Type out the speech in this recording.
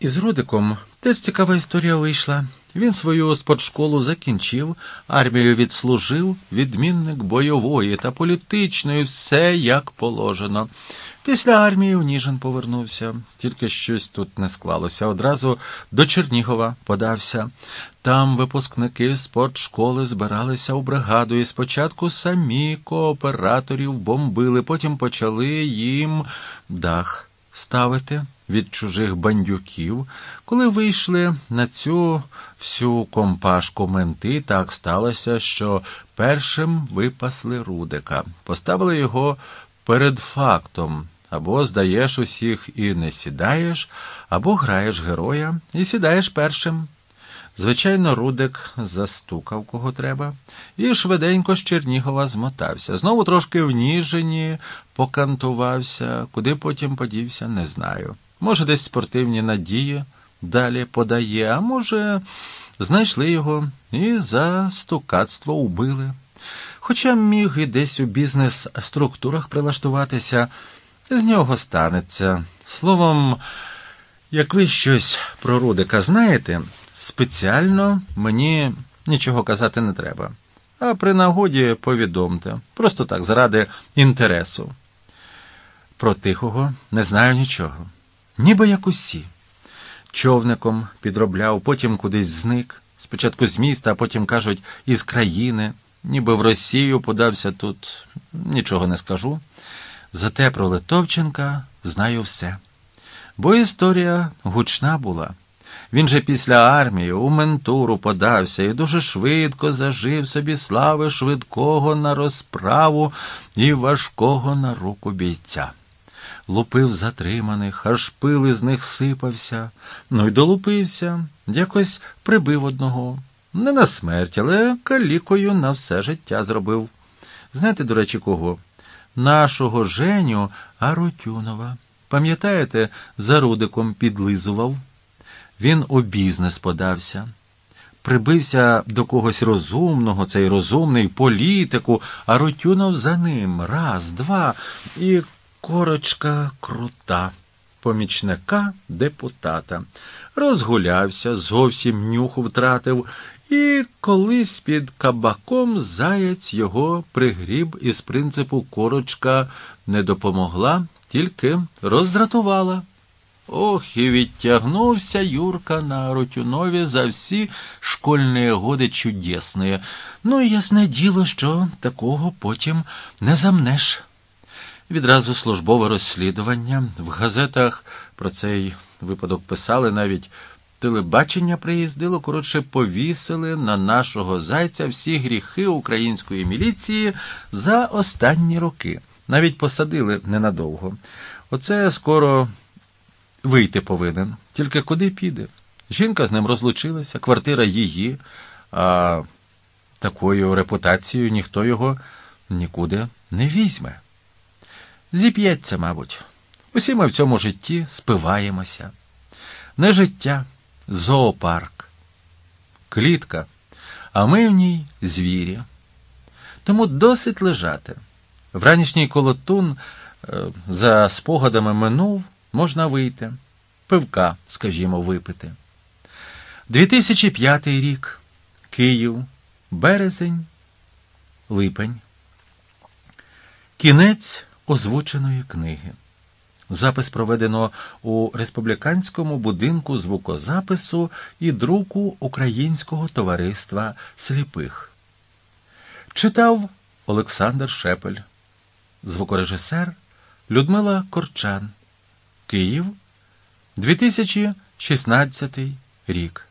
Із Рудиком теж цікава історія вийшла. Він свою спортшколу закінчив, армію відслужив, відмінник бойової та політичної, все як положено. Після армії в Ніжин повернувся, тільки щось тут не склалося. Одразу до Чернігова подався. Там випускники спортшколи збиралися у бригаду, і спочатку самі кооператорів бомбили, потім почали їм дах ставити від чужих бандюків. Коли вийшли на цю всю компашку менти, так сталося, що першим випасли Рудика, поставили його перед фактом. Або здаєш усіх і не сідаєш, або граєш героя і сідаєш першим. Звичайно, Рудик застукав кого треба, і швиденько з Чернігова змотався. Знову трошки в Ніжині покантувався, куди потім подівся, не знаю. Може, десь спортивні надії далі подає, а може, знайшли його і за стукацтво убили. Хоча міг і десь у бізнес-структурах прилаштуватися, з нього станеться. Словом, як ви щось про Рудика знаєте, спеціально мені нічого казати не треба. А при нагоді повідомте. Просто так, заради інтересу. Про тихого не знаю нічого. Ніби як усі. Човником підробляв, потім кудись зник. Спочатку з міста, а потім кажуть, із країни, ніби в Росію подався тут, нічого не скажу. Зате про Литовченка знаю все. Бо історія гучна була. Він же після армії у ментуру подався і дуже швидко зажив собі слави швидкого на розправу і важкого на руку бійця. Лупив затриманих, аж пил із них сипався, ну й долупився, якось прибив одного. Не на смерть, але калікою на все життя зробив. Знаєте, до речі, кого? Нашого Женю Арутюнова. Пам'ятаєте, за Рудиком підлизував? Він у бізнес подався. Прибився до когось розумного, цей розумний політику, а Рутюнов за ним раз, два і корочка крута, помічника депутата. Розгулявся, зовсім нюху втратив, і колись під кабаком заяць його пригріб із принципу корочка не допомогла, тільки роздратувала. Ох, і відтягнувся Юрка на Рутюнові за всі школьні годи чудесні. Ну, ясне діло, що такого потім не замнеш. Відразу службове розслідування. В газетах про цей випадок писали навіть телебачення приїздило, коротше, повісили на нашого зайця всі гріхи української міліції за останні роки. Навіть посадили ненадовго. Оце скоро вийти повинен. Тільки куди піде? Жінка з ним розлучилася, квартира її, а такою репутацією ніхто його нікуди не візьме. Зіп'ється, мабуть. Усі ми в цьому житті спиваємося. Не життя, зоопарк, клітка, а ми в ній звірі. Тому досить лежати. Вранішній колотун е, за спогадами минув, можна вийти, пивка, скажімо, випити. 2005 рік, Київ, березень, липень. Кінець озвученої книги. Запис проведено у республіканському будинку звукозапису і друку Українського товариства сліпих. Читав Олександр Шепель, звукорежисер Людмила Корчан. Київ, 2016 рік.